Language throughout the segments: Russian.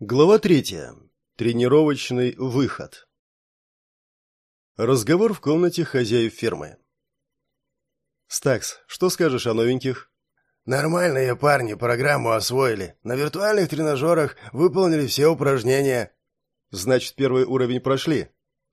Глава третья. Тренировочный выход. Разговор в комнате хозяев фермы. «Стакс, что скажешь о новеньких?» «Нормальные парни программу освоили. На виртуальных тренажерах выполнили все упражнения». «Значит, первый уровень прошли?»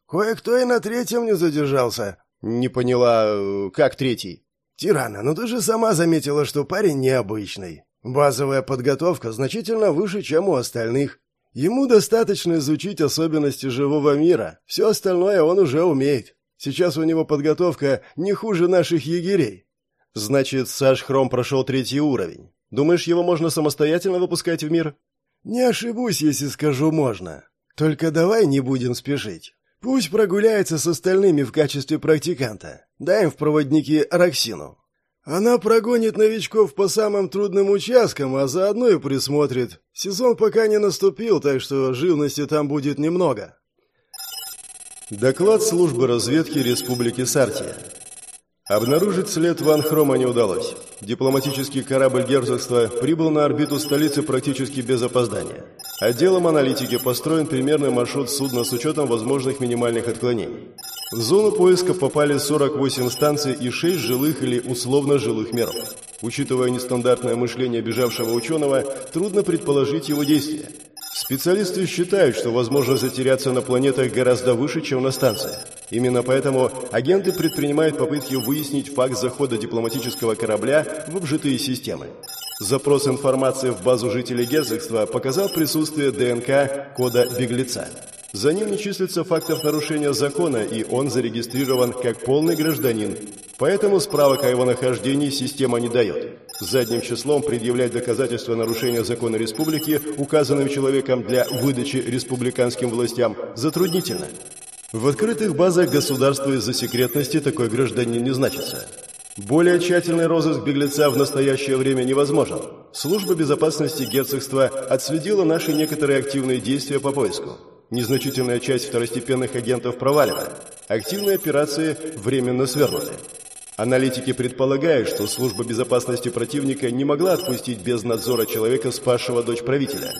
«Кое-кто и на третьем не задержался». «Не поняла, э, как третий?» «Тирана, ну ты же сама заметила, что парень необычный. Базовая подготовка значительно выше, чем у остальных. Ему достаточно изучить особенности живого мира. Все остальное он уже умеет. Сейчас у него подготовка не хуже наших егерей. Значит, Саш Хром прошел третий уровень. Думаешь, его можно самостоятельно выпускать в мир? Не ошибусь, если скажу можно. Только давай не будем спешить. Пусть прогуляется с остальными в качестве практиканта. Дай им в проводники Роксину. Она прогонит новичков по самым трудным участкам, а заодно и присмотрит. Сезон пока не наступил, так что живности там будет немного. Доклад службы разведки Республики Сартия. Обнаружить след Ван Хрома не удалось. Дипломатический корабль герцогства прибыл на орбиту столицы практически без опоздания. Отделом аналитики построен примерный маршрут судна с учетом возможных минимальных отклонений. В зону поиска попали 48 станций и 6 жилых или условно-жилых миров. Учитывая нестандартное мышление бежавшего ученого, трудно предположить его действия. Специалисты считают, что возможность затеряться на планетах гораздо выше, чем на станциях. Именно поэтому агенты предпринимают попытки выяснить факт захода дипломатического корабля в обжитые системы. Запрос информации в базу жителей герцогства показал присутствие ДНК кода беглеца. За ним не числится фактов нарушения закона, и он зарегистрирован как полный гражданин. Поэтому справок о его нахождении система не дает. Задним числом предъявлять доказательства нарушения закона республики указанным человеком для выдачи республиканским властям затруднительно. В открытых базах государства из-за секретности такой гражданин не значится. Более тщательный розыск беглеца в настоящее время невозможен. Служба безопасности герцогства отследила наши некоторые активные действия по поиску. Незначительная часть второстепенных агентов провалена. Активные операции временно свернуты. Аналитики предполагают, что служба безопасности противника не могла отпустить без надзора человека, спасшего дочь правителя.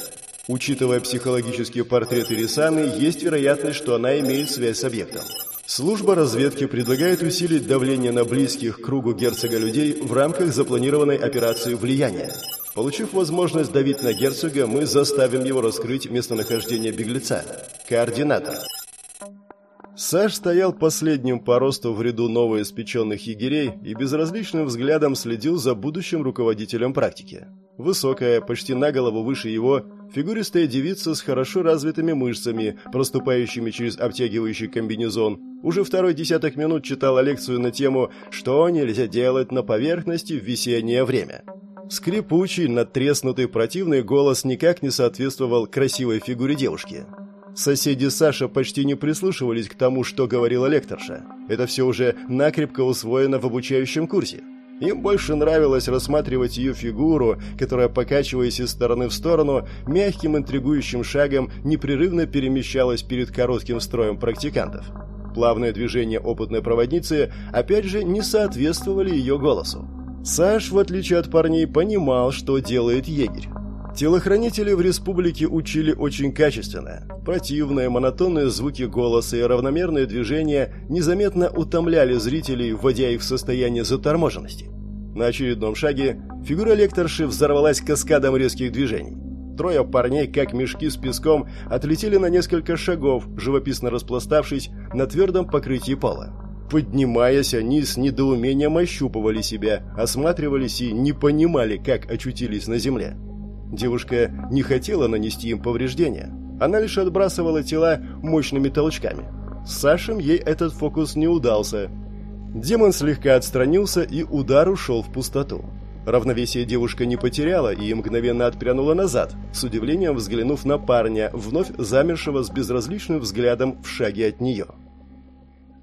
Учитывая психологические портреты Рисаны, есть вероятность, что она имеет связь с объектом. Служба разведки предлагает усилить давление на близких кругу герцога людей в рамках запланированной операции «Влияние». Получив возможность давить на герцога, мы заставим его раскрыть местонахождение беглеца. Координатор. Саш стоял последним по росту в ряду новоиспеченных егерей и безразличным взглядом следил за будущим руководителем практики. Высокая, почти на голову выше его, фигуристая девица с хорошо развитыми мышцами, проступающими через обтягивающий комбинезон, уже второй десяток минут читала лекцию на тему «Что нельзя делать на поверхности в весеннее время». Скрипучий, надтреснутый противный голос никак не соответствовал красивой фигуре девушки. Соседи Саша почти не прислушивались к тому, что говорила лекторша. Это все уже накрепко усвоено в обучающем курсе. Им больше нравилось рассматривать ее фигуру, которая, покачиваясь из стороны в сторону, мягким интригующим шагом непрерывно перемещалась перед коротким строем практикантов. Плавные движения опытной проводницы опять же не соответствовали ее голосу. Саш, в отличие от парней, понимал, что делает егерь. Телохранители в республике учили очень качественно. Противные, монотонные звуки голоса и равномерные движения незаметно утомляли зрителей, вводя их в состояние заторможенности. На очередном шаге фигура лекторши взорвалась каскадом резких движений. Трое парней, как мешки с песком, отлетели на несколько шагов, живописно распластавшись на твердом покрытии пола. Поднимаясь, они с недоумением ощупывали себя, осматривались и не понимали, как очутились на земле. Девушка не хотела нанести им повреждения. Она лишь отбрасывала тела мощными толчками. С Сашем ей этот фокус не удался. Демон слегка отстранился, и удар ушел в пустоту. Равновесие девушка не потеряла и мгновенно отпрянула назад, с удивлением взглянув на парня, вновь замершего с безразличным взглядом в шаге от нее.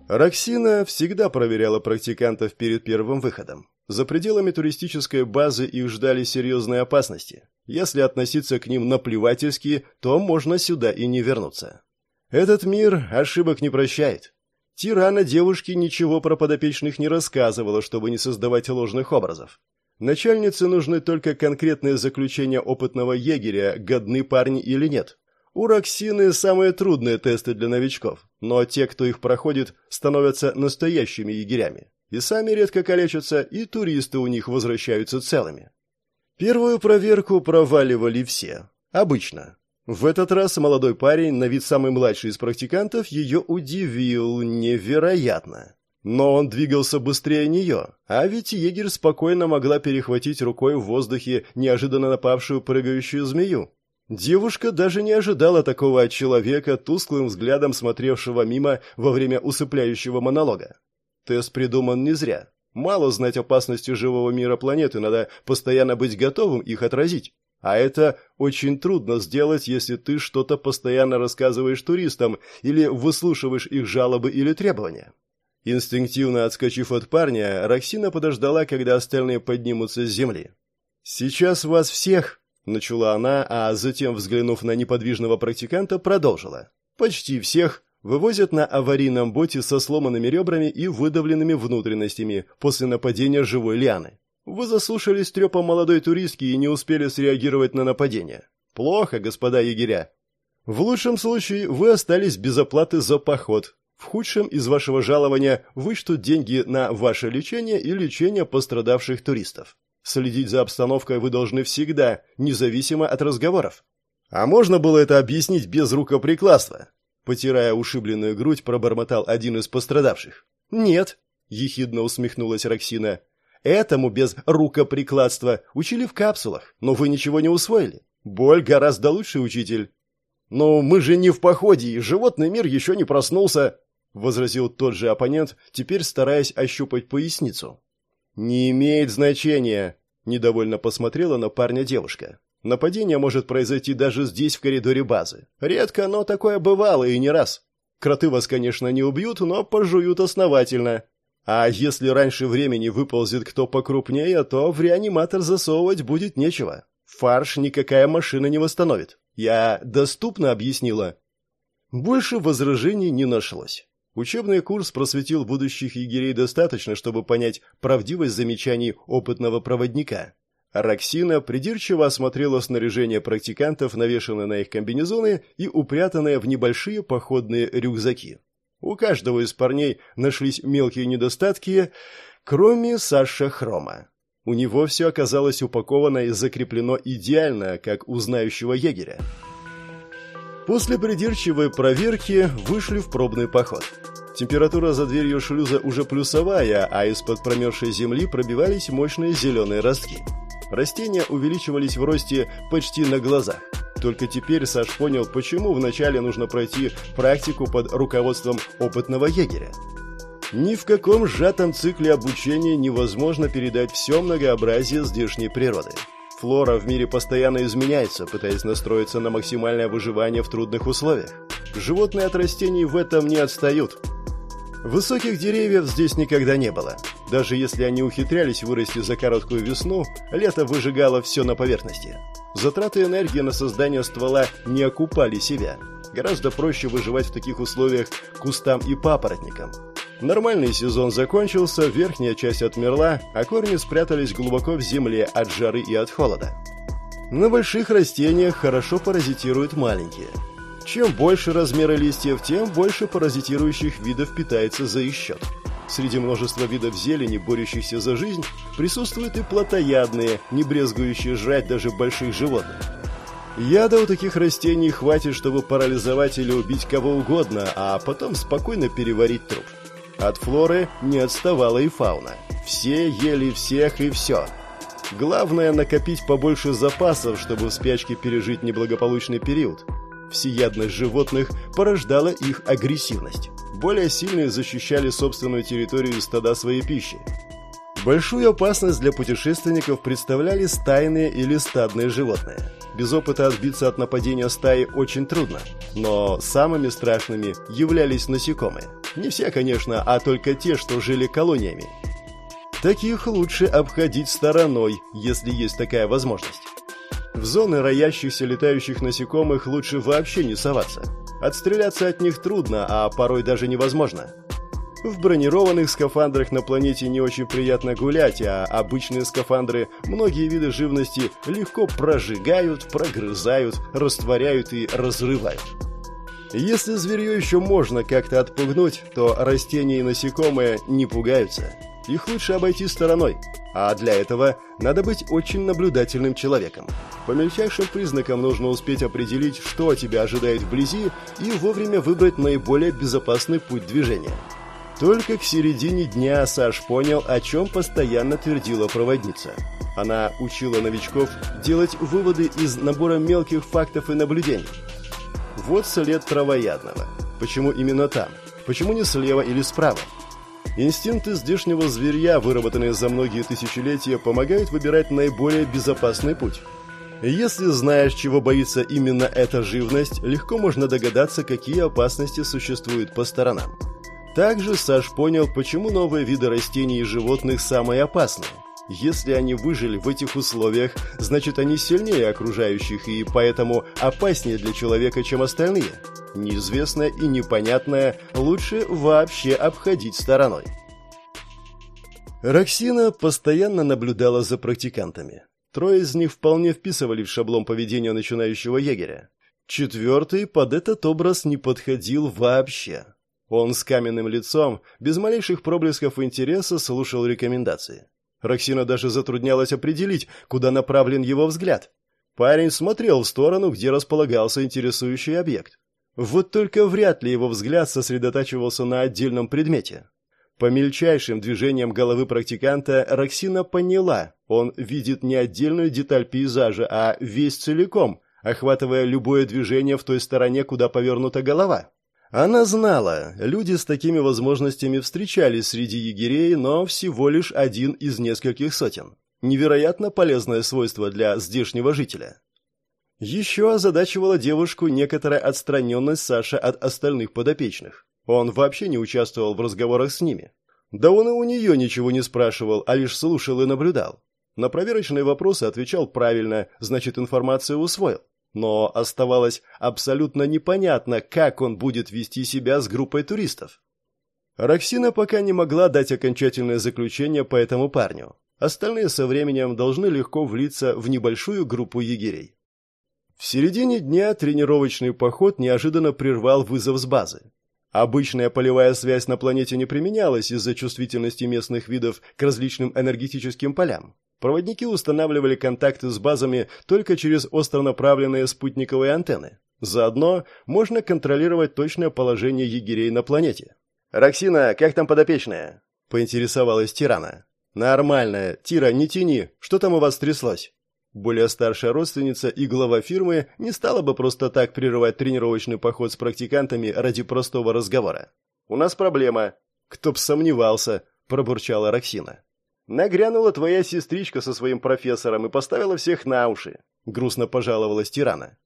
Роксина всегда проверяла практикантов перед первым выходом. За пределами туристической базы их ждали серьезные опасности. Если относиться к ним наплевательски, то можно сюда и не вернуться. Этот мир ошибок не прощает. Тирана девушке ничего про подопечных не рассказывала, чтобы не создавать ложных образов. Начальнице нужны только конкретные заключения опытного егеря, годны парни или нет. У Роксины самые трудные тесты для новичков, но те, кто их проходит, становятся настоящими егерями. И сами редко калечатся, и туристы у них возвращаются целыми. Первую проверку проваливали все. Обычно. В этот раз молодой парень, на вид самый младший из практикантов, ее удивил невероятно. Но он двигался быстрее нее, а ведь егерь спокойно могла перехватить рукой в воздухе неожиданно напавшую прыгающую змею. Девушка даже не ожидала такого от человека, тусклым взглядом смотревшего мимо во время усыпляющего монолога. Тест придуман не зря. Мало знать опасности живого мира планеты, надо постоянно быть готовым их отразить. А это очень трудно сделать, если ты что-то постоянно рассказываешь туристам или выслушиваешь их жалобы или требования. Инстинктивно отскочив от парня, Роксина подождала, когда остальные поднимутся с земли. «Сейчас вас всех», — начала она, а затем, взглянув на неподвижного практиканта, продолжила. «Почти всех вывозят на аварийном боте со сломанными ребрами и выдавленными внутренностями после нападения живой лианы. Вы заслушались трепом молодой туристки и не успели среагировать на нападение. Плохо, господа егеря. В лучшем случае вы остались без оплаты за поход. В худшем из вашего жалования вычтут деньги на ваше лечение и лечение пострадавших туристов. Следить за обстановкой вы должны всегда, независимо от разговоров. А можно было это объяснить без рукоприкладства? Потирая ушибленную грудь, пробормотал один из пострадавших. «Нет», — ехидно усмехнулась Роксина. «Этому без рукоприкладства учили в капсулах, но вы ничего не усвоили. Боль гораздо лучший учитель». «Но мы же не в походе, и животный мир еще не проснулся», — возразил тот же оппонент, теперь стараясь ощупать поясницу. «Не имеет значения», — недовольно посмотрела на парня девушка. Нападение может произойти даже здесь, в коридоре базы. Редко, но такое бывало и не раз. Кроты вас, конечно, не убьют, но пожуют основательно. А если раньше времени выползет кто покрупнее, то в реаниматор засовывать будет нечего. Фарш никакая машина не восстановит. Я доступно объяснила. Больше возражений не нашлось. Учебный курс просветил будущих егерей достаточно, чтобы понять правдивость замечаний опытного проводника. Роксина придирчиво осмотрела снаряжение практикантов, навешанное на их комбинезоны и упрятанное в небольшие походные рюкзаки. У каждого из парней нашлись мелкие недостатки, кроме Саша Хрома. У него все оказалось упаковано и закреплено идеально, как у знающего егеря. После придирчивой проверки вышли в пробный поход. Температура за дверью шлюза уже плюсовая, а из-под промерзшей земли пробивались мощные зеленые ростки. Растения увеличивались в росте почти на глазах. Только теперь Саш понял, почему вначале нужно пройти практику под руководством опытного егеря. Ни в каком сжатом цикле обучения невозможно передать все многообразие здешней природы. Флора в мире постоянно изменяется, пытаясь настроиться на максимальное выживание в трудных условиях. Животные от растений в этом не отстают. Высоких деревьев здесь никогда не было. Даже если они ухитрялись вырасти за короткую весну, лето выжигало все на поверхности. Затраты энергии на создание ствола не окупали себя. Гораздо проще выживать в таких условиях кустам и папоротникам. Нормальный сезон закончился, верхняя часть отмерла, а корни спрятались глубоко в земле от жары и от холода. На больших растениях хорошо паразитируют маленькие. Чем больше размера листьев, тем больше паразитирующих видов питается за их счет. Среди множества видов зелени, борющихся за жизнь, присутствуют и плотоядные, не брезгующие жрать даже больших животных. Яда у таких растений хватит, чтобы парализовать или убить кого угодно, а потом спокойно переварить труп. От флоры не отставала и фауна. Все ели всех и все. Главное накопить побольше запасов, чтобы в спячке пережить неблагополучный период. Всеядность животных порождала их агрессивность более сильные защищали собственную территорию стада своей пищи. Большую опасность для путешественников представляли стайные или стадные животные. Без опыта отбиться от нападения стаи очень трудно, но самыми страшными являлись насекомые. Не все, конечно, а только те, что жили колониями. Таких лучше обходить стороной, если есть такая возможность. В зоны роящихся летающих насекомых лучше вообще не соваться. Отстреляться от них трудно, а порой даже невозможно. В бронированных скафандрах на планете не очень приятно гулять, а обычные скафандры многие виды живности легко прожигают, прогрызают, растворяют и разрывают. Если зверье еще можно как-то отпугнуть, то растения и насекомые не пугаются. Их лучше обойти стороной, а для этого надо быть очень наблюдательным человеком. По мельчайшим признакам нужно успеть определить, что тебя ожидает вблизи, и вовремя выбрать наиболее безопасный путь движения. Только к середине дня Саш понял, о чем постоянно твердила проводница. Она учила новичков делать выводы из набора мелких фактов и наблюдений. Вот след травоядного. Почему именно там? Почему не слева или справа? Инстинкты здешнего зверья, выработанные за многие тысячелетия, помогают выбирать наиболее безопасный путь. Если знаешь, чего боится именно эта живность, легко можно догадаться, какие опасности существуют по сторонам. Также Саш понял, почему новые виды растений и животных самые опасные. Если они выжили в этих условиях, значит они сильнее окружающих и поэтому опаснее для человека, чем остальные – Неизвестное и непонятное лучше вообще обходить стороной. Роксина постоянно наблюдала за практикантами. Трое из них вполне вписывали в шаблон поведения начинающего егеря. Четвертый под этот образ не подходил вообще. Он с каменным лицом, без малейших проблесков интереса, слушал рекомендации. Роксина даже затруднялась определить, куда направлен его взгляд. Парень смотрел в сторону, где располагался интересующий объект. Вот только вряд ли его взгляд сосредотачивался на отдельном предмете. По мельчайшим движениям головы практиканта Роксина поняла, он видит не отдельную деталь пейзажа, а весь целиком, охватывая любое движение в той стороне, куда повернута голова. Она знала, люди с такими возможностями встречались среди егерей, но всего лишь один из нескольких сотен. Невероятно полезное свойство для здешнего жителя. Еще озадачивала девушку некоторая отстраненность Саши от остальных подопечных. Он вообще не участвовал в разговорах с ними. Да он и у нее ничего не спрашивал, а лишь слушал и наблюдал. На проверочные вопросы отвечал правильно, значит, информацию усвоил. Но оставалось абсолютно непонятно, как он будет вести себя с группой туристов. Роксина пока не могла дать окончательное заключение по этому парню. Остальные со временем должны легко влиться в небольшую группу егерей. В середине дня тренировочный поход неожиданно прервал вызов с базы. Обычная полевая связь на планете не применялась из-за чувствительности местных видов к различным энергетическим полям. Проводники устанавливали контакты с базами только через остронаправленные спутниковые антенны. Заодно можно контролировать точное положение егерей на планете. «Роксина, как там подопечная?» – поинтересовалась Тирана. «Нормально. Тира, не тяни. Что там у вас тряслось?» Более старшая родственница и глава фирмы не стала бы просто так прерывать тренировочный поход с практикантами ради простого разговора. «У нас проблема». «Кто б сомневался», – пробурчала Роксина. «Нагрянула твоя сестричка со своим профессором и поставила всех на уши», – грустно пожаловалась Тирана.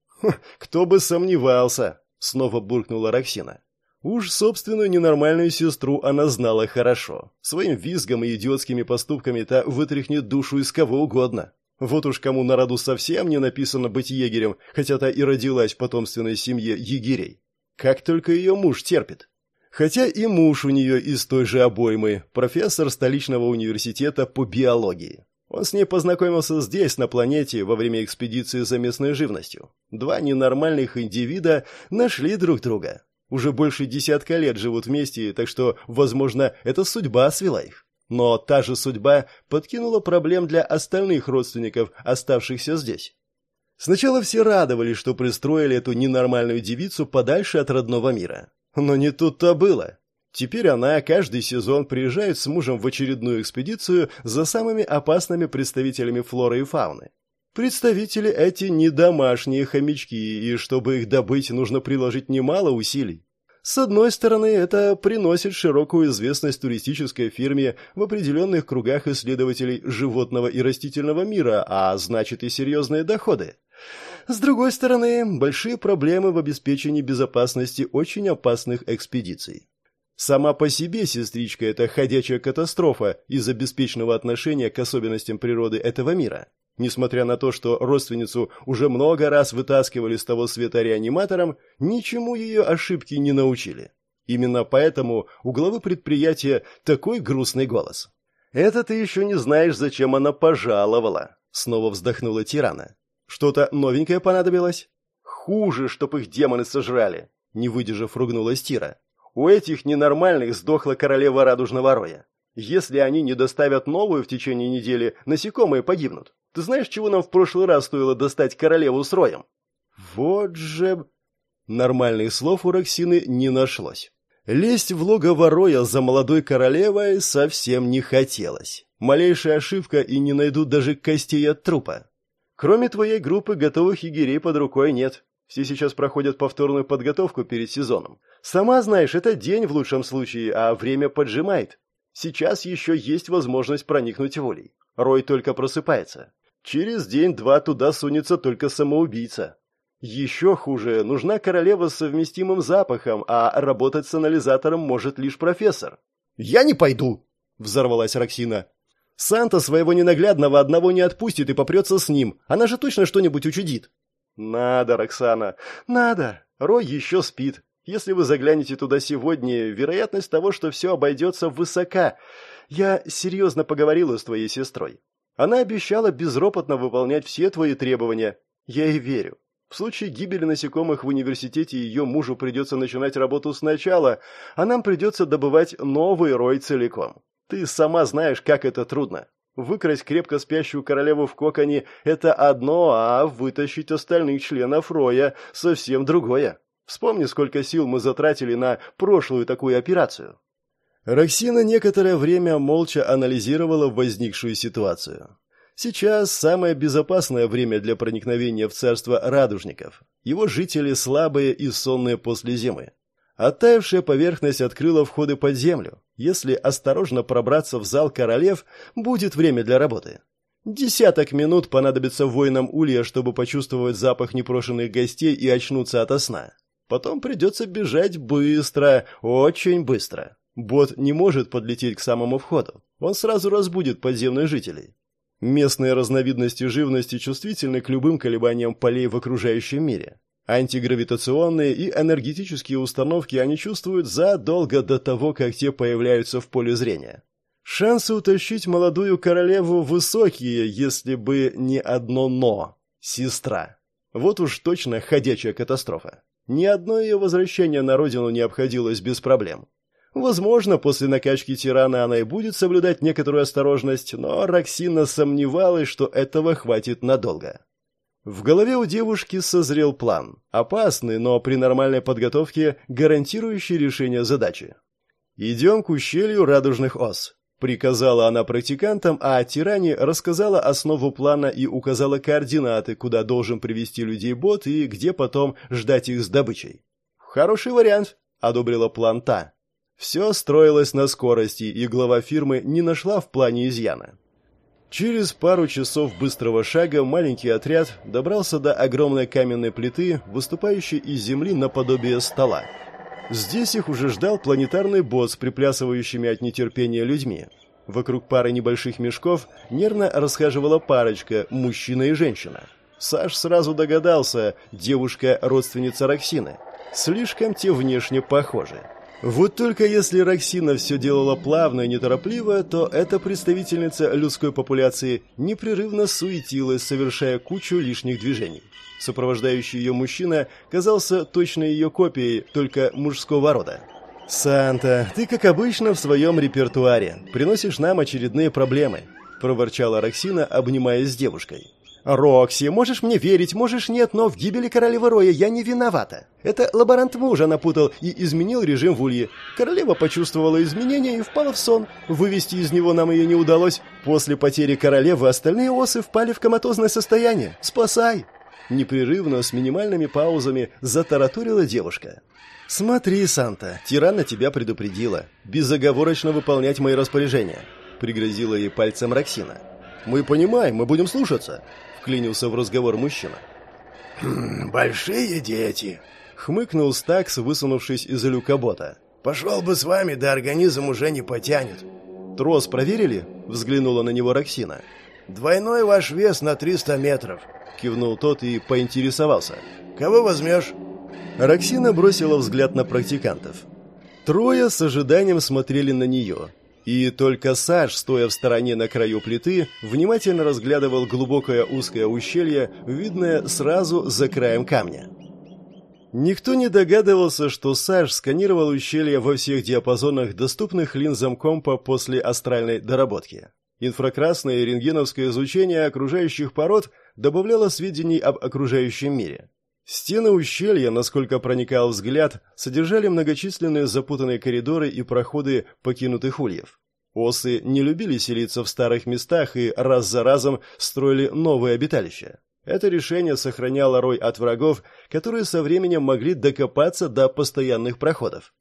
«Кто бы сомневался», – снова буркнула Роксина. Уж собственную ненормальную сестру она знала хорошо. Своим визгом и идиотскими поступками-то вытряхнет душу из кого угодно. Вот уж кому на роду совсем не написано быть егерем, хотя та и родилась в потомственной семье егерей. Как только ее муж терпит. Хотя и муж у нее из той же обоймы, профессор столичного университета по биологии. Он с ней познакомился здесь, на планете, во время экспедиции за местной живностью. Два ненормальных индивида нашли друг друга. Уже больше десятка лет живут вместе, так что, возможно, эта судьба свела их. Но та же судьба подкинула проблем для остальных родственников, оставшихся здесь. Сначала все радовались, что пристроили эту ненормальную девицу подальше от родного мира. Но не тут-то было. Теперь она каждый сезон приезжает с мужем в очередную экспедицию за самыми опасными представителями флоры и фауны. Представители эти не домашние хомячки, и чтобы их добыть, нужно приложить немало усилий. С одной стороны, это приносит широкую известность туристической фирме в определенных кругах исследователей животного и растительного мира, а значит и серьезные доходы. С другой стороны, большие проблемы в обеспечении безопасности очень опасных экспедиций. Сама по себе сестричка – это ходячая катастрофа из-за беспечного отношения к особенностям природы этого мира. Несмотря на то, что родственницу уже много раз вытаскивали с того света реаниматором, ничему ее ошибки не научили. Именно поэтому у главы предприятия такой грустный голос. «Это ты еще не знаешь, зачем она пожаловала», — снова вздохнула Тирана. «Что-то новенькое понадобилось?» «Хуже, чтоб их демоны сожрали», — не выдержав, ругнулась Тира. «У этих ненормальных сдохла королева радужного роя. Если они не доставят новую в течение недели, насекомые погибнут. Ты знаешь, чего нам в прошлый раз стоило достать королеву с роем?» «Вот же...» Нормальных слов у Роксины не нашлось. Лезть в логово Роя за молодой королевой совсем не хотелось. Малейшая ошибка и не найдут даже костей от трупа. Кроме твоей группы готовых егерей под рукой нет. Все сейчас проходят повторную подготовку перед сезоном. Сама знаешь, это день в лучшем случае, а время поджимает. Сейчас еще есть возможность проникнуть волей. Рой только просыпается. Через день-два туда сунется только самоубийца. Еще хуже, нужна королева с совместимым запахом, а работать с анализатором может лишь профессор. «Я не пойду!» — взорвалась Роксина. «Санта своего ненаглядного одного не отпустит и попрется с ним. Она же точно что-нибудь учудит». «Надо, Роксана, надо. Рой еще спит. Если вы заглянете туда сегодня, вероятность того, что все обойдется, высока. Я серьезно поговорила с твоей сестрой. Она обещала безропотно выполнять все твои требования. Я ей верю. В случае гибели насекомых в университете ее мужу придется начинать работу сначала, а нам придется добывать новый рой целиком. Ты сама знаешь, как это трудно. Выкрасть крепко спящую королеву в коконе – это одно, а вытащить остальных членов роя – совсем другое. Вспомни, сколько сил мы затратили на прошлую такую операцию. Роксина некоторое время молча анализировала возникшую ситуацию. Сейчас самое безопасное время для проникновения в царство радужников. Его жители слабые и сонные после зимы. Оттаившая поверхность открыла входы под землю. Если осторожно пробраться в зал королев, будет время для работы. Десяток минут понадобится воинам Улья, чтобы почувствовать запах непрошенных гостей и очнуться ото сна. Потом придется бежать быстро, очень быстро. Бот не может подлететь к самому входу. Он сразу разбудит подземных жителей. Местные разновидности живности чувствительны к любым колебаниям полей в окружающем мире. Антигравитационные и энергетические установки они чувствуют задолго до того, как те появляются в поле зрения. Шансы утащить молодую королеву высокие, если бы не одно «но» — сестра. Вот уж точно ходячая катастрофа. Ни одно ее возвращение на родину не обходилось без проблем. Возможно, после накачки тирана она и будет соблюдать некоторую осторожность, но Роксина сомневалась, что этого хватит надолго. В голове у девушки созрел план. Опасный, но при нормальной подготовке гарантирующий решение задачи. «Идем к ущелью радужных ос», — приказала она практикантам, а тиране рассказала основу плана и указала координаты, куда должен привести людей бот и где потом ждать их с добычей. «Хороший вариант», — одобрила план та. Все строилось на скорости, и глава фирмы не нашла в плане изъяна. Через пару часов быстрого шага маленький отряд добрался до огромной каменной плиты, выступающей из земли наподобие стола. Здесь их уже ждал планетарный босс приплясывающими от нетерпения людьми. Вокруг пары небольших мешков нервно расхаживала парочка, мужчина и женщина. Саш сразу догадался, девушка – родственница Роксины. Слишком те внешне похожи. Вот только если Роксина все делала плавно и неторопливо, то эта представительница людской популяции непрерывно суетилась, совершая кучу лишних движений. Сопровождающий ее мужчина казался точно ее копией, только мужского рода. «Санта, ты, как обычно, в своем репертуаре. Приносишь нам очередные проблемы», – проворчала Роксина, обнимаясь с девушкой. «Рокси, можешь мне верить, можешь нет, но в гибели королевы Роя я не виновата. Это лаборант мужа напутал и изменил режим в Улье. Королева почувствовала изменения и впала в сон. Вывести из него нам ее не удалось. После потери королевы остальные осы впали в коматозное состояние. Спасай!» Непрерывно, с минимальными паузами, затараторила девушка. «Смотри, Санта, тирана тебя предупредила. Безоговорочно выполнять мои распоряжения», — пригрозила ей пальцем Роксина. «Мы понимаем, мы будем слушаться», вклинился в разговор мужчина. «Хм, «Большие дети», — хмыкнул Стакс, высунувшись из люка бота. «Пошел бы с вами, да организм уже не потянет». «Трос проверили?» — взглянула на него Роксина. «Двойной ваш вес на 300 метров», — кивнул тот и поинтересовался. «Кого возьмешь?» Роксина бросила взгляд на практикантов. Трое с ожиданием смотрели на нее. И только Саш, стоя в стороне на краю плиты, внимательно разглядывал глубокое узкое ущелье, видное сразу за краем камня. Никто не догадывался, что Саш сканировал ущелье во всех диапазонах, доступных линзам компа после астральной доработки. Инфракрасное и рентгеновское изучение окружающих пород добавляло сведений об окружающем мире. Стены ущелья, насколько проникал взгляд, содержали многочисленные запутанные коридоры и проходы покинутых ульев. Осы не любили селиться в старых местах и раз за разом строили новые обиталища. Это решение сохраняло рой от врагов, которые со временем могли докопаться до постоянных проходов.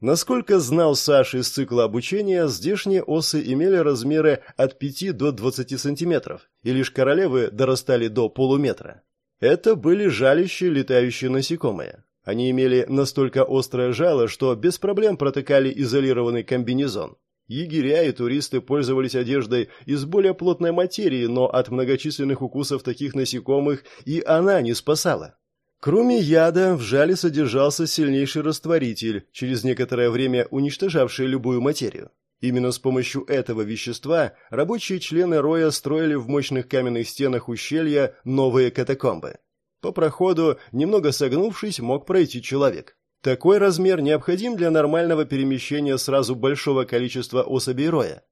Насколько знал Саш из цикла обучения, здешние осы имели размеры от 5 до 20 сантиметров, и лишь королевы дорастали до полуметра. Это были жалящие летающие насекомые. Они имели настолько острое жало, что без проблем протыкали изолированный комбинезон. Егеря и туристы пользовались одеждой из более плотной материи, но от многочисленных укусов таких насекомых и она не спасала. Кроме яда, в жале содержался сильнейший растворитель, через некоторое время уничтожавший любую материю. Именно с помощью этого вещества рабочие члены Роя строили в мощных каменных стенах ущелья новые катакомбы. По проходу, немного согнувшись, мог пройти человек. Такой размер необходим для нормального перемещения сразу большого количества особей роя.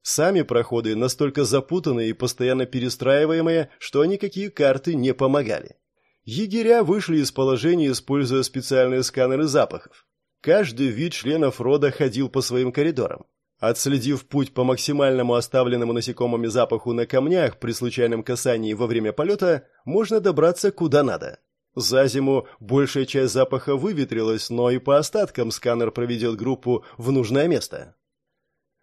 Сами проходы настолько запутанные и постоянно перестраиваемые, что никакие карты не помогали. Егеря вышли из положения, используя специальные сканеры запахов. Каждый вид членов рода ходил по своим коридорам. Отследив путь по максимальному оставленному насекомыми запаху на камнях при случайном касании во время полета, можно добраться куда надо. За зиму большая часть запаха выветрилась, но и по остаткам сканер проведет группу в нужное место.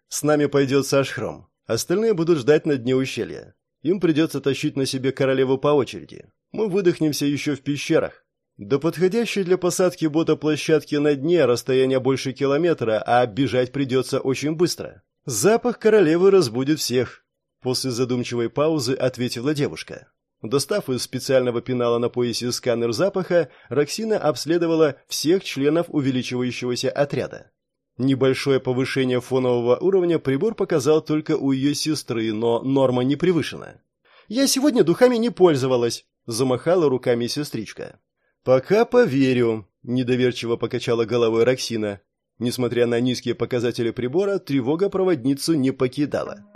С нами пойдет Сашхром. Остальные будут ждать на дне ущелья. Им придется тащить на себе королеву по очереди. Мы выдохнемся еще в пещерах. До подходящей для посадки бота площадки на дне расстояние больше километра, а бежать придется очень быстро. Запах королевы разбудит всех. После задумчивой паузы ответила девушка. Достав из специального пенала на поясе сканер запаха, Роксина обследовала всех членов увеличивающегося отряда. Небольшое повышение фонового уровня прибор показал только у ее сестры, но норма не превышена. «Я сегодня духами не пользовалась», — замахала руками сестричка. «Пока поверю», — недоверчиво покачала головой Роксина. Несмотря на низкие показатели прибора, тревога проводницу не покидала.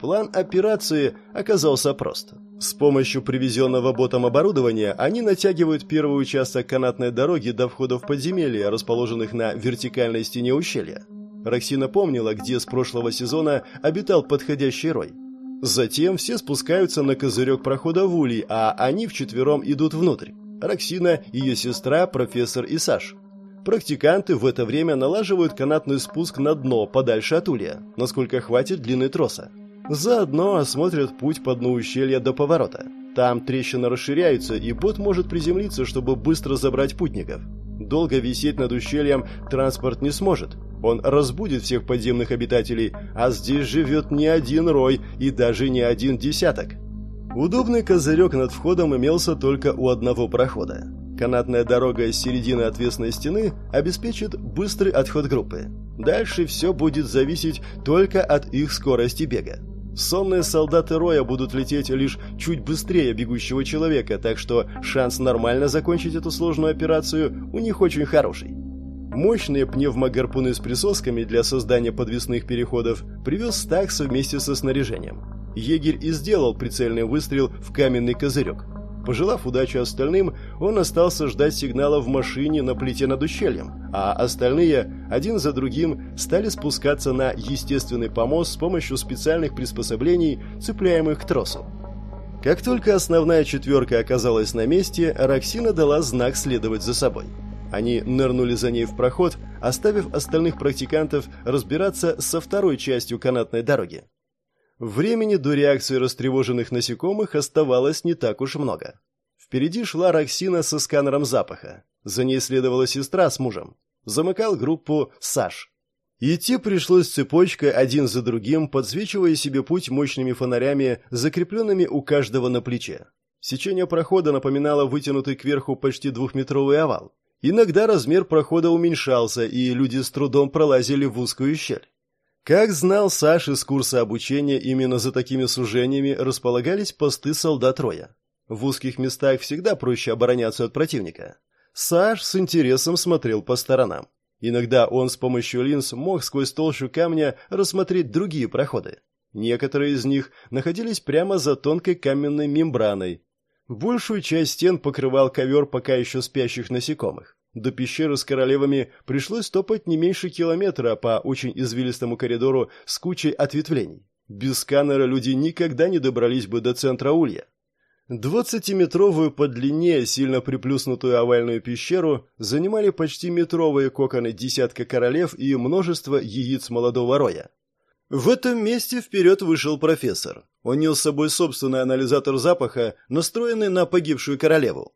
План операции оказался прост. С помощью привезенного ботом оборудования они натягивают первый участок канатной дороги до входа в подземелья, расположенных на вертикальной стене ущелья. Роксина помнила, где с прошлого сезона обитал подходящий рой. Затем все спускаются на козырек прохода в улей, а они вчетвером идут внутрь. Роксина, ее сестра, профессор и Саш. Практиканты в это время налаживают канатный спуск на дно, подальше от улья, насколько хватит длины троса. Заодно осмотрят путь по дну ущелья до поворота. Там трещины расширяются, и бот может приземлиться, чтобы быстро забрать путников. Долго висеть над ущельем транспорт не сможет. Он разбудит всех подземных обитателей, а здесь живет не один рой и даже не один десяток. Удобный козырек над входом имелся только у одного прохода. Канатная дорога из середины отвесной стены обеспечит быстрый отход группы. Дальше все будет зависеть только от их скорости бега. Сонные солдаты Роя будут лететь лишь чуть быстрее бегущего человека, так что шанс нормально закончить эту сложную операцию у них очень хороший. Мощные пневмогарпуны с присосками для создания подвесных переходов привез Стакс вместе со снаряжением. Егерь и сделал прицельный выстрел в каменный козырек. Пожелав удачи остальным, он остался ждать сигнала в машине на плите над ущельем, а остальные, один за другим, стали спускаться на естественный помост с помощью специальных приспособлений, цепляемых к тросу. Как только основная четверка оказалась на месте, Роксина дала знак следовать за собой. Они нырнули за ней в проход, оставив остальных практикантов разбираться со второй частью канатной дороги. Времени до реакции растревоженных насекомых оставалось не так уж много. Впереди шла Роксина со сканером запаха. За ней следовала сестра с мужем. Замыкал группу Саш. Идти пришлось цепочкой один за другим, подсвечивая себе путь мощными фонарями, закрепленными у каждого на плече. Сечение прохода напоминало вытянутый кверху почти двухметровый овал. Иногда размер прохода уменьшался, и люди с трудом пролазили в узкую щель. Как знал Саш из курса обучения, именно за такими сужениями располагались посты солдат Роя. В узких местах всегда проще обороняться от противника. Саш с интересом смотрел по сторонам. Иногда он с помощью линз мог сквозь толщу камня рассмотреть другие проходы. Некоторые из них находились прямо за тонкой каменной мембраной. Большую часть стен покрывал ковер пока еще спящих насекомых. До пещеры с королевами пришлось топать не меньше километра по очень извилистому коридору с кучей ответвлений. Без сканера люди никогда не добрались бы до центра улья. Двадцатиметровую по длине, сильно приплюснутую овальную пещеру занимали почти метровые коконы десятка королев и множество яиц молодого роя. В этом месте вперед вышел профессор. Он нес с собой собственный анализатор запаха, настроенный на погибшую королеву.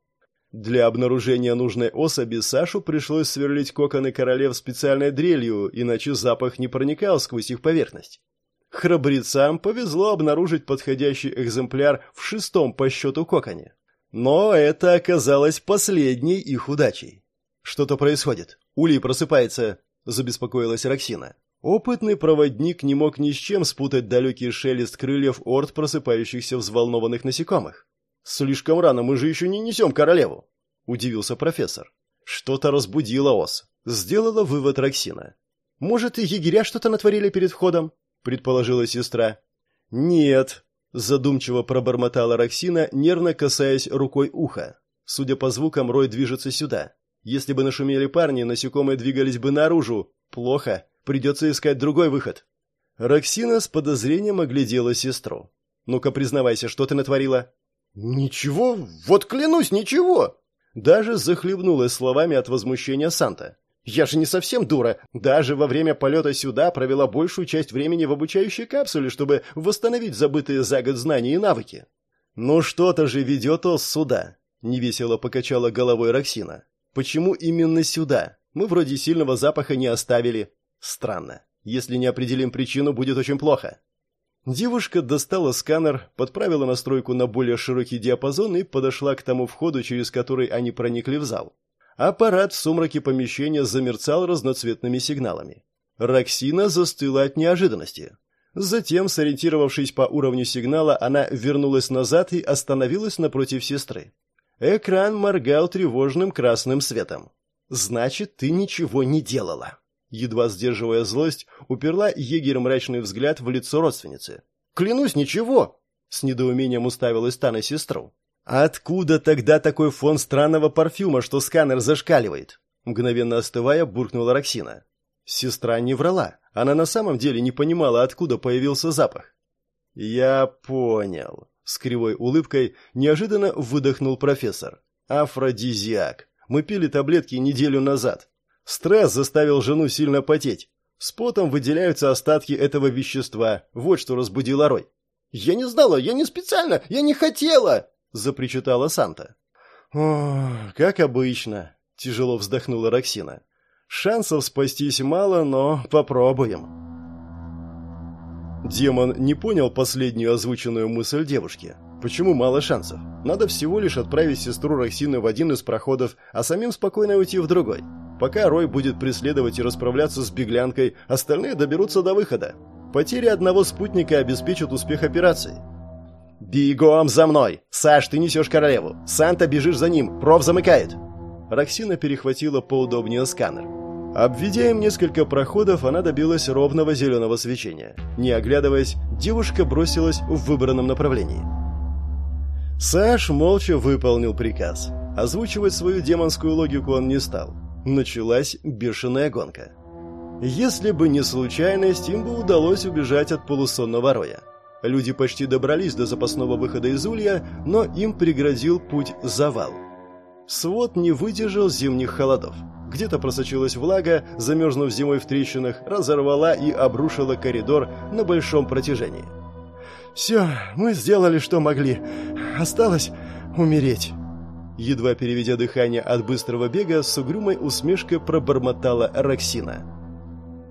Для обнаружения нужной особи Сашу пришлось сверлить коконы королев специальной дрелью, иначе запах не проникал сквозь их поверхность. Храбрецам повезло обнаружить подходящий экземпляр в шестом по счету коконе. Но это оказалось последней их удачей. «Что-то происходит. Улей просыпается», — забеспокоилась Роксина. Опытный проводник не мог ни с чем спутать далекий шелест крыльев орд просыпающихся взволнованных насекомых. «Слишком рано, мы же еще не несем королеву», — удивился профессор. Что-то разбудило ос. Сделала вывод Роксина. «Может, и егеря что-то натворили перед входом?» предположила сестра. Нет, задумчиво пробормотала Роксина, нервно касаясь рукой уха. Судя по звукам, рой движется сюда. Если бы нашумели парни, насекомые двигались бы наружу. Плохо, придется искать другой выход. Роксина с подозрением оглядела сестру. Ну-ка, признавайся, что ты натворила? Ничего, вот клянусь, ничего. Даже захлебнулась словами от возмущения Санта. Я же не совсем дура. Даже во время полета сюда провела большую часть времени в обучающей капсуле, чтобы восстановить забытые за год знания и навыки. Ну что-то же ведет Ос сюда. Невесело покачала головой Роксина. Почему именно сюда? Мы вроде сильного запаха не оставили. Странно. Если не определим причину, будет очень плохо. Девушка достала сканер, подправила настройку на более широкий диапазон и подошла к тому входу, через который они проникли в зал. Аппарат в сумраке помещения замерцал разноцветными сигналами. Роксина застыла от неожиданности. Затем, сориентировавшись по уровню сигнала, она вернулась назад и остановилась напротив сестры. Экран моргал тревожным красным светом. «Значит, ты ничего не делала!» Едва сдерживая злость, уперла егерь мрачный взгляд в лицо родственницы. «Клянусь, ничего!» С недоумением уставилась та на сестру. «Откуда тогда такой фон странного парфюма, что сканер зашкаливает?» Мгновенно остывая, буркнула Роксина. Сестра не врала. Она на самом деле не понимала, откуда появился запах. «Я понял», — с кривой улыбкой неожиданно выдохнул профессор. «Афродизиак. Мы пили таблетки неделю назад. Стресс заставил жену сильно потеть. С потом выделяются остатки этого вещества. Вот что разбудило Рой». «Я не знала, я не специально, я не хотела!» запричитала Санта. «О, как обычно», — тяжело вздохнула Роксина. «Шансов спастись мало, но попробуем». Демон не понял последнюю озвученную мысль девушки. Почему мало шансов? Надо всего лишь отправить сестру Роксины в один из проходов, а самим спокойно уйти в другой. Пока Рой будет преследовать и расправляться с беглянкой, остальные доберутся до выхода. Потеря одного спутника обеспечит успех операции. «Бегом за мной! Саш, ты несешь королеву! Санта бежишь за ним! Проф замыкает!» Роксина перехватила поудобнее сканер. Обведя им несколько проходов, она добилась ровного зеленого свечения. Не оглядываясь, девушка бросилась в выбранном направлении. Саш молча выполнил приказ. Озвучивать свою демонскую логику он не стал. Началась бешеная гонка. Если бы не случайность, им бы удалось убежать от полусонного роя. Люди почти добрались до запасного выхода из улья, но им преградил путь завал. Свод не выдержал зимних холодов. Где-то просочилась влага, замерзнув зимой в трещинах, разорвала и обрушила коридор на большом протяжении. «Все, мы сделали, что могли. Осталось умереть». Едва переведя дыхание от быстрого бега, с угрюмой усмешкой пробормотала Роксина.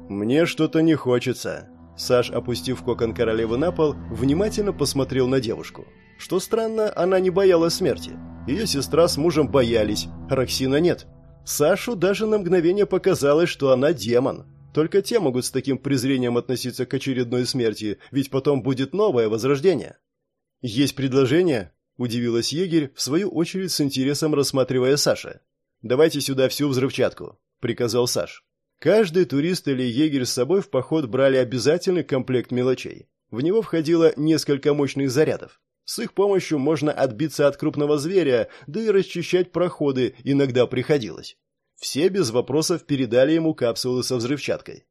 «Мне что-то не хочется», Саш, опустив кокон королевы на пол, внимательно посмотрел на девушку. Что странно, она не боялась смерти. Ее сестра с мужем боялись, Роксина нет. Сашу даже на мгновение показалось, что она демон. Только те могут с таким презрением относиться к очередной смерти, ведь потом будет новое возрождение. «Есть предложение?» – удивилась егерь, в свою очередь с интересом рассматривая Саша. «Давайте сюда всю взрывчатку», – приказал Саш. Каждый турист или егерь с собой в поход брали обязательный комплект мелочей. В него входило несколько мощных зарядов. С их помощью можно отбиться от крупного зверя, да и расчищать проходы иногда приходилось. Все без вопросов передали ему капсулы со взрывчаткой.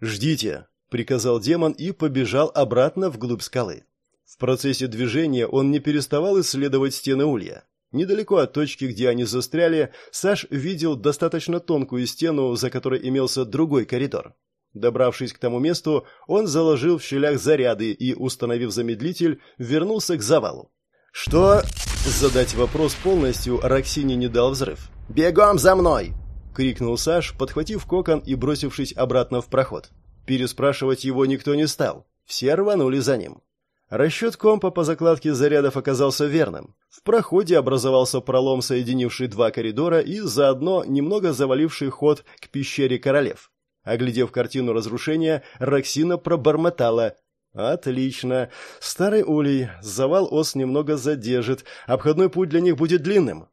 «Ждите», — приказал демон и побежал обратно вглубь скалы. В процессе движения он не переставал исследовать стены улья. Недалеко от точки, где они застряли, Саш видел достаточно тонкую стену, за которой имелся другой коридор. Добравшись к тому месту, он заложил в щелях заряды и, установив замедлитель, вернулся к завалу. «Что?» Задать вопрос полностью Роксине не дал взрыв. «Бегом за мной!» — крикнул Саш, подхватив кокон и бросившись обратно в проход. Переспрашивать его никто не стал. Все рванули за ним. Расчет компа по закладке зарядов оказался верным. В проходе образовался пролом, соединивший два коридора и заодно немного заваливший ход к пещере королев. Оглядев картину разрушения, Роксина пробормотала. «Отлично. Старый улей. Завал ос немного задержит. Обходной путь для них будет длинным».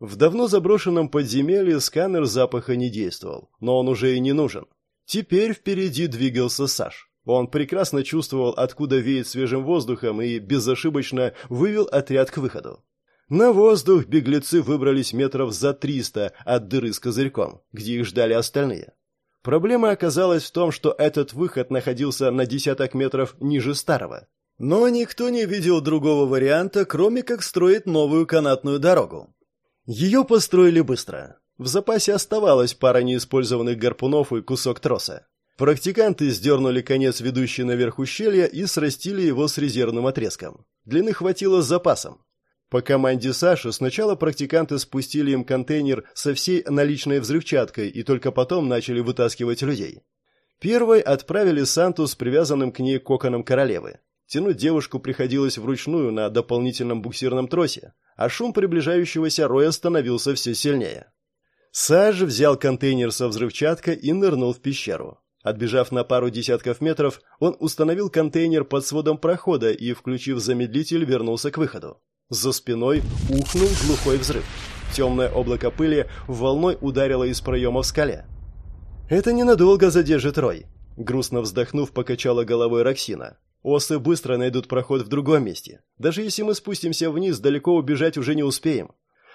В давно заброшенном подземелье сканер запаха не действовал, но он уже и не нужен. Теперь впереди двигался Саш. Он прекрасно чувствовал, откуда веет свежим воздухом, и безошибочно вывел отряд к выходу. На воздух беглецы выбрались метров за триста от дыры с козырьком, где их ждали остальные. Проблема оказалась в том, что этот выход находился на десяток метров ниже старого. Но никто не видел другого варианта, кроме как строить новую канатную дорогу. Ее построили быстро. В запасе оставалась пара неиспользованных гарпунов и кусок троса. Практиканты сдернули конец, ведущий наверх ущелья, и срастили его с резервным отрезком. Длины хватило с запасом. По команде Саши сначала практиканты спустили им контейнер со всей наличной взрывчаткой и только потом начали вытаскивать людей. Первой отправили Санту с привязанным к ней коконом королевы. Тянуть девушку приходилось вручную на дополнительном буксирном тросе, а шум приближающегося роя становился все сильнее. Саж взял контейнер со взрывчаткой и нырнул в пещеру. Отбежав на пару десятков метров, он установил контейнер под сводом прохода и, включив замедлитель, вернулся к выходу. За спиной ухнул глухой взрыв. Темное облако пыли волной ударило из проема в скале. «Это ненадолго задержит Рой», — грустно вздохнув, покачала головой Роксина. «Осы быстро найдут проход в другом месте. Даже если мы спустимся вниз, далеко убежать уже не успеем.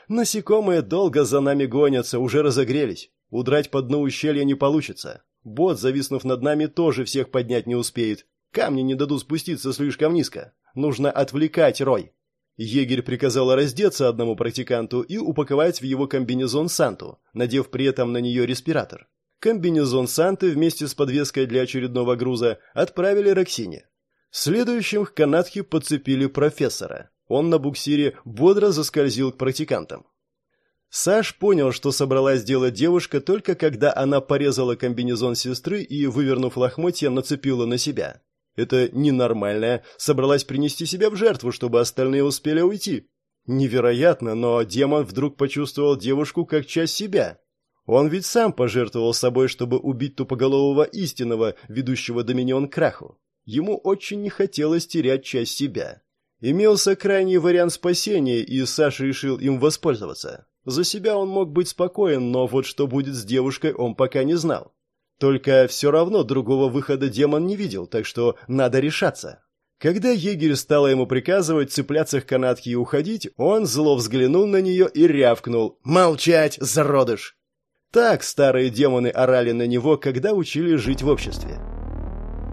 Насекомые долго за нами гонятся, уже разогрелись. Удрать по дну ущелья не получится. Бот, зависнув над нами, тоже всех поднять не успеет. Камни не дадут спуститься слишком низко. Нужно отвлекать Рой». Егерь приказал раздеться одному практиканту и упаковать в его комбинезон Санту, надев при этом на нее респиратор. Комбинезон Санты вместе с подвеской для очередного груза отправили Роксине. Следующим к канатке подцепили профессора. Он на буксире бодро заскользил к практикантам. Саш понял, что собралась сделать девушка только когда она порезала комбинезон сестры и, вывернув лохмотья, нацепила на себя. Это ненормальная собралась принести себя в жертву, чтобы остальные успели уйти. Невероятно, но демон вдруг почувствовал девушку как часть себя. Он ведь сам пожертвовал собой, чтобы убить тупоголового истинного, ведущего Доминион краху. Ему очень не хотелось терять часть себя. Имелся крайний вариант спасения, и Саша решил им воспользоваться. За себя он мог быть спокоен, но вот что будет с девушкой, он пока не знал. Только все равно другого выхода демон не видел, так что надо решаться. Когда егерь стала ему приказывать цепляться к канатке и уходить, он зло взглянул на нее и рявкнул «Молчать, зародыш!». Так старые демоны орали на него, когда учили жить в обществе.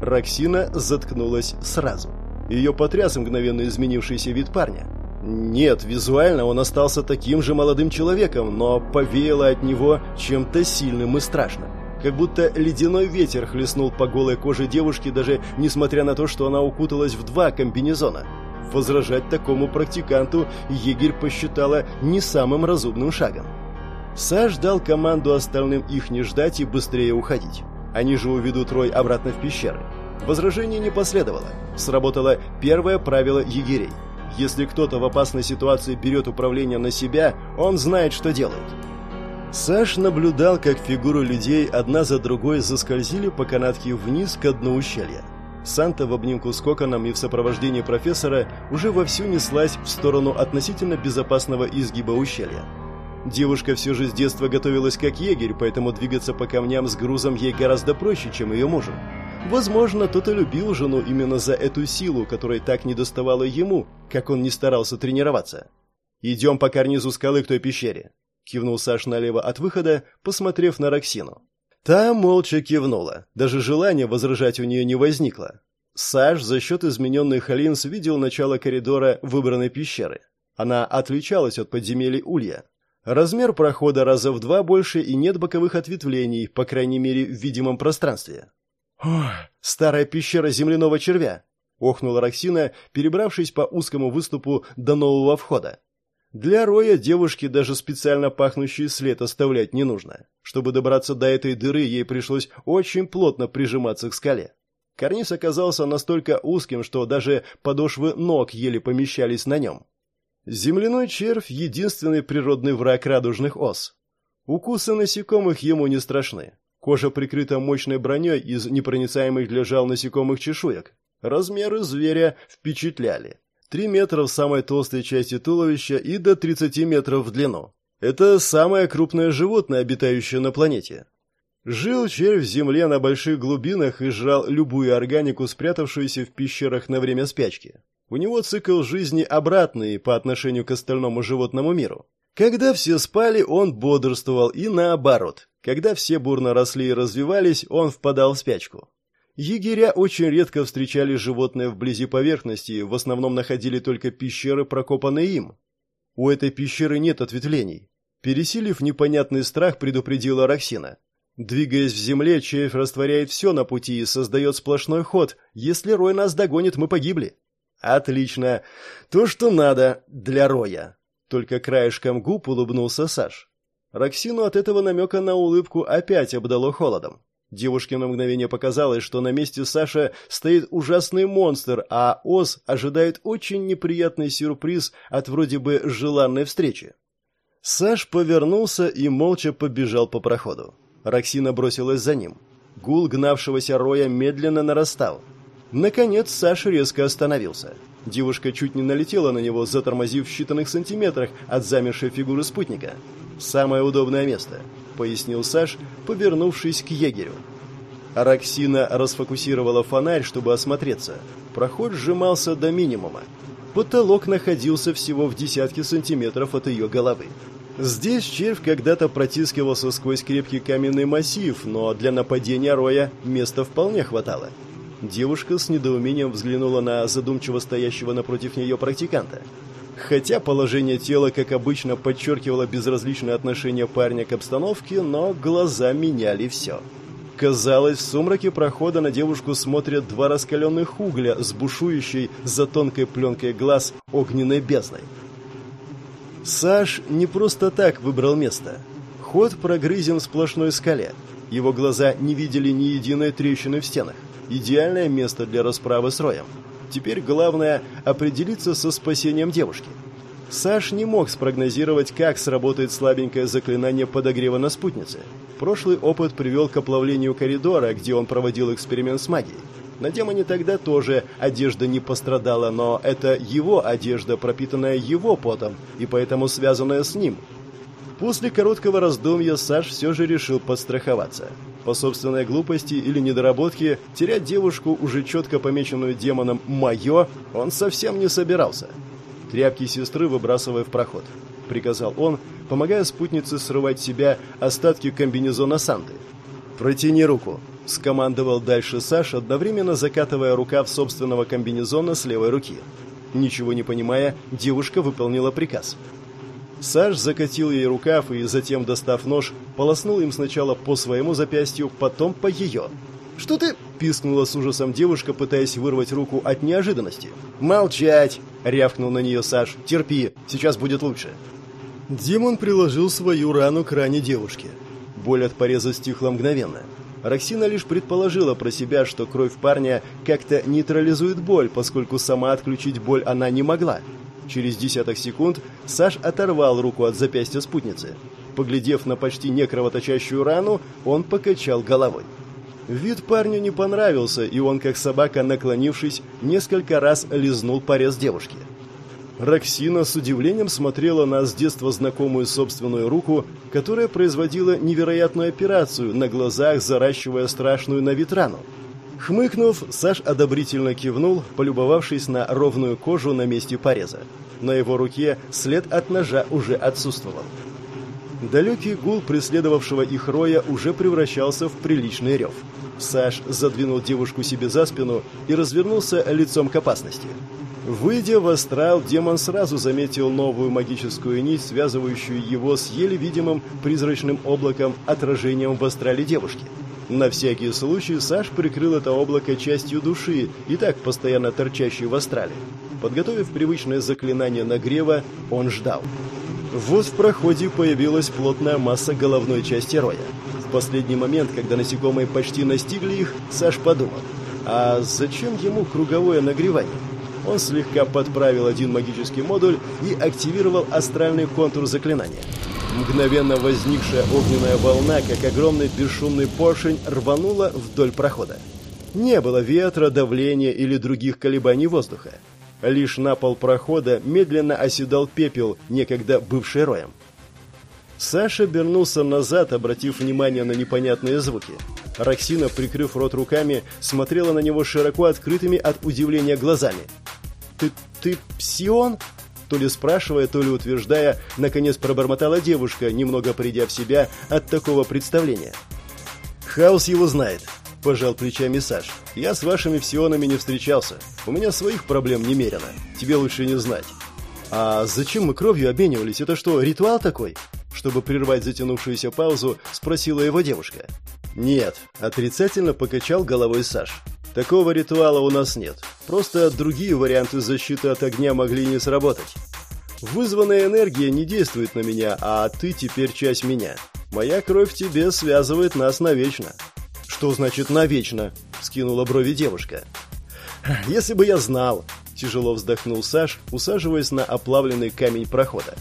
Роксина заткнулась сразу. Ее потряс мгновенно изменившийся вид парня. Нет, визуально он остался таким же молодым человеком, но повеяло от него чем-то сильным и страшным как будто ледяной ветер хлестнул по голой коже девушки, даже несмотря на то, что она укуталась в два комбинезона. Возражать такому практиканту егерь посчитала не самым разумным шагом. Саш дал команду остальным их не ждать и быстрее уходить. Они же уведут Рой обратно в пещеры. Возражений не последовало. Сработало первое правило егерей. Если кто-то в опасной ситуации берет управление на себя, он знает, что делает. Саш наблюдал, как фигуры людей одна за другой заскользили по канатке вниз к дну ущелья. Санта в обнимку с Коконом и в сопровождении профессора уже вовсю неслась в сторону относительно безопасного изгиба ущелья. Девушка все же с детства готовилась как егерь, поэтому двигаться по камням с грузом ей гораздо проще, чем ее мужу. Возможно, тот и любил жену именно за эту силу, которой так не доставало ему, как он не старался тренироваться. «Идем по карнизу скалы к той пещере», — кивнул Саш налево от выхода, посмотрев на Роксину. Та молча кивнула, даже желания возражать у нее не возникло. Саш за счет измененных Халинс видел начало коридора выбранной пещеры. Она отличалась от подземелий Улья. Размер прохода раза в два больше и нет боковых ответвлений, по крайней мере, в видимом пространстве. «Ох, старая пещера земляного червя!» — охнула Роксина, перебравшись по узкому выступу до нового входа. Для Роя девушке даже специально пахнущий след оставлять не нужно. Чтобы добраться до этой дыры, ей пришлось очень плотно прижиматься к скале. Карниз оказался настолько узким, что даже подошвы ног еле помещались на нем. Земляной червь — единственный природный враг радужных ос. Укусы насекомых ему не страшны. Кожа прикрыта мощной броней из непроницаемых для жал насекомых чешуек. Размеры зверя впечатляли. Три метра в самой толстой части туловища и до 30 метров в длину. Это самое крупное животное, обитающее на планете. Жил червь в земле на больших глубинах и жрал любую органику, спрятавшуюся в пещерах на время спячки. У него цикл жизни обратный по отношению к остальному животному миру. Когда все спали, он бодрствовал, и наоборот. Когда все бурно росли и развивались, он впадал в спячку. Егеря очень редко встречали животное вблизи поверхности, в основном находили только пещеры, прокопанные им. У этой пещеры нет ответвлений. Пересилив непонятный страх, предупредила Роксина. Двигаясь в земле, червь растворяет все на пути и создает сплошной ход. Если Рой нас догонит, мы погибли. Отлично. То, что надо для Роя. Только краешком губ улыбнулся Саш. Роксину от этого намека на улыбку опять обдало холодом. Девушке на мгновение показалось, что на месте Саша стоит ужасный монстр, а Оз ожидает очень неприятный сюрприз от вроде бы желанной встречи. Саш повернулся и молча побежал по проходу. Роксина бросилась за ним. Гул гнавшегося роя медленно нарастал. Наконец Саш резко остановился. Девушка чуть не налетела на него, затормозив в считанных сантиметрах от замершей фигуры спутника. «Самое удобное место», — пояснил Саш, повернувшись к егерю. Араксина расфокусировала фонарь, чтобы осмотреться. Проход сжимался до минимума. Потолок находился всего в десятке сантиметров от ее головы. Здесь червь когда-то протискивался сквозь крепкий каменный массив, но для нападения Роя места вполне хватало. Девушка с недоумением взглянула на задумчиво стоящего напротив нее практиканта. Хотя положение тела, как обычно, подчеркивало безразличное отношение парня к обстановке, но глаза меняли все. Казалось, в сумраке прохода на девушку смотрят два раскаленных угля с бушующей за тонкой пленкой глаз огненной бездной. Саш не просто так выбрал место. Ход прогрызен в сплошной скале. Его глаза не видели ни единой трещины в стенах. Идеальное место для расправы с Роем. Теперь главное – определиться со спасением девушки. Саш не мог спрогнозировать, как сработает слабенькое заклинание подогрева на спутнице. Прошлый опыт привел к оплавлению коридора, где он проводил эксперимент с магией. На демоне тогда тоже одежда не пострадала, но это его одежда, пропитанная его потом, и поэтому связанная с ним. После короткого раздумья Саш все же решил подстраховаться. По собственной глупости или недоработке терять девушку, уже четко помеченную демоном «моё», он совсем не собирался. «Тряпки сестры выбрасывая в проход», — приказал он, помогая спутнице срывать себя остатки комбинезона Санты. «Протяни руку», — скомандовал дальше Саш, одновременно закатывая рукав собственного комбинезона с левой руки. Ничего не понимая, девушка выполнила приказ — Саш закатил ей рукав и затем, достав нож, полоснул им сначала по своему запястью, потом по ее. «Что ты?» – пискнула с ужасом девушка, пытаясь вырвать руку от неожиданности. «Молчать!» – рявкнул на нее Саш. «Терпи, сейчас будет лучше». Димон приложил свою рану к ране девушки. Боль от пореза стихла мгновенно. Роксина лишь предположила про себя, что кровь парня как-то нейтрализует боль, поскольку сама отключить боль она не могла. Через десяток секунд Саш оторвал руку от запястья спутницы. поглядев на почти некровоточащую рану, он покачал головой. Вид парню не понравился, и он, как собака, наклонившись, несколько раз лизнул порез девушки. Роксина с удивлением смотрела на с детства знакомую собственную руку, которая производила невероятную операцию, на глазах заращивая страшную на вид рану. Хмыкнув, Саш одобрительно кивнул, полюбовавшись на ровную кожу на месте пореза. На его руке след от ножа уже отсутствовал. Далекий гул преследовавшего их роя уже превращался в приличный рев. Саш задвинул девушку себе за спину и развернулся лицом к опасности. Выйдя в астрал, демон сразу заметил новую магическую нить, связывающую его с еле видимым призрачным облаком, отражением в астрале девушки. На всякий случай Саш прикрыл это облако частью души, и так постоянно торчащей в астрале. Подготовив привычное заклинание нагрева, он ждал. Вот в проходе появилась плотная масса головной части роя. В последний момент, когда насекомые почти настигли их, Саш подумал, а зачем ему круговое нагревание? Он слегка подправил один магический модуль и активировал астральный контур заклинания. Мгновенно возникшая огненная волна, как огромный бесшумный поршень, рванула вдоль прохода. Не было ветра, давления или других колебаний воздуха. Лишь на пол прохода медленно оседал пепел, некогда бывший роем. Саша обернулся назад, обратив внимание на непонятные звуки. Роксина, прикрыв рот руками, смотрела на него широко открытыми от удивления глазами. «Ты... ты псион?» То ли спрашивая, то ли утверждая, наконец пробормотала девушка, немного придя в себя от такого представления. «Хаос его знает», – пожал плечами Саш. «Я с вашими псионами не встречался. У меня своих проблем немерено. Тебе лучше не знать». «А зачем мы кровью обменивались? Это что, ритуал такой?» Чтобы прервать затянувшуюся паузу, спросила его девушка. «Нет», – отрицательно покачал головой Саш. «Такого ритуала у нас нет. Просто другие варианты защиты от огня могли не сработать. Вызванная энергия не действует на меня, а ты теперь часть меня. Моя кровь тебе связывает нас навечно». «Что значит «навечно»?» – скинула брови девушка. «Если бы я знал», – тяжело вздохнул Саш, усаживаясь на оплавленный камень прохода.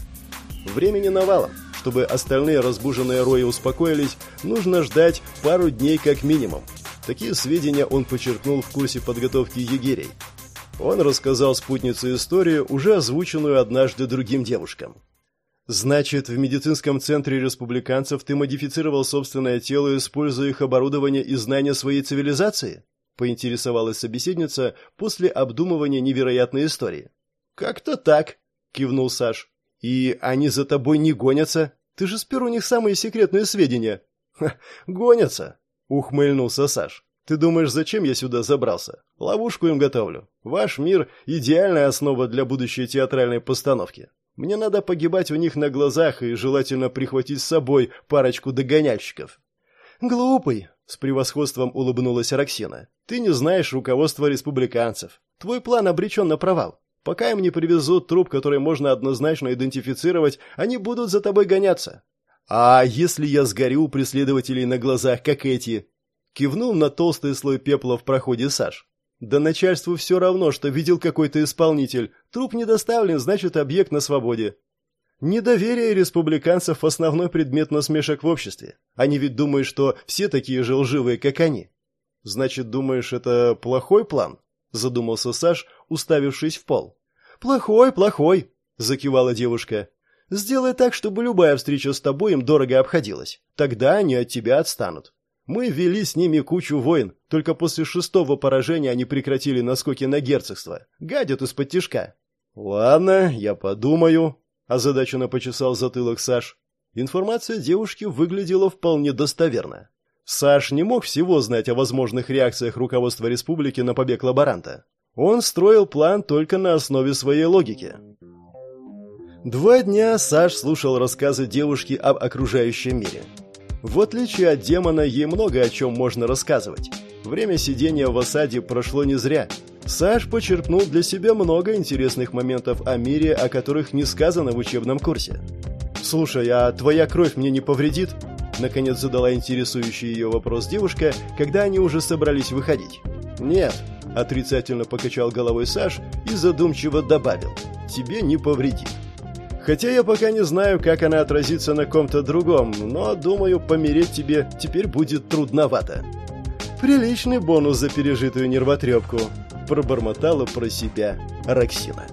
«Времени навалом. Чтобы остальные разбуженные рои успокоились, нужно ждать пару дней как минимум. Такие сведения он почерпнул в курсе подготовки егерей. Он рассказал спутнице историю, уже озвученную однажды другим девушкам. «Значит, в медицинском центре республиканцев ты модифицировал собственное тело, используя их оборудование и знания своей цивилизации?» – поинтересовалась собеседница после обдумывания невероятной истории. «Как-то так», – кивнул Саш. «И они за тобой не гонятся? Ты же спер у них самые секретные сведения». «Ха, гонятся», — ухмыльнулся Саш. «Ты думаешь, зачем я сюда забрался? Ловушку им готовлю. Ваш мир — идеальная основа для будущей театральной постановки. Мне надо погибать у них на глазах и желательно прихватить с собой парочку догоняльщиков». «Глупый», — с превосходством улыбнулась Роксина. «Ты не знаешь руководства республиканцев. Твой план обречен на провал. Пока им не привезут труп, который можно однозначно идентифицировать, они будут за тобой гоняться. А если я сгорю у преследователей на глазах, как эти? Кивнул на толстый слой пепла в проходе Саш. Да начальству все равно, что видел какой-то исполнитель. Труп не доставлен, значит, объект на свободе. Недоверие республиканцев – основной предмет насмешек в обществе. Они ведь думают, что все такие же лживые, как они. Значит, думаешь, это плохой план? Задумался Саш, уставившись в пол. «Плохой, плохой», — закивала девушка. «Сделай так, чтобы любая встреча с тобой им дорого обходилась. Тогда они от тебя отстанут. Мы вели с ними кучу войн, только после шестого поражения они прекратили наскоки на герцогство. Гадят из-под тишка». «Ладно, я подумаю», — озадаченно почесал затылок Саш. Информация девушки выглядела вполне достоверно. Саш не мог всего знать о возможных реакциях руководства республики на побег лаборанта. Он строил план только на основе своей логики. Два дня Саш слушал рассказы девушки об окружающем мире. В отличие от демона, ей много о чем можно рассказывать. Время сидения в осаде прошло не зря. Саш почерпнул для себя много интересных моментов о мире, о которых не сказано в учебном курсе. «Слушай, а твоя кровь мне не повредит?» Наконец задала интересующий ее вопрос девушка, когда они уже собрались выходить. «Нет», – отрицательно покачал головой Саш и задумчиво добавил, «тебе не повредит». Хотя я пока не знаю, как она отразится на ком-то другом, но, думаю, помереть тебе теперь будет трудновато. Приличный бонус за пережитую нервотрепку, пробормотала про себя Роксина.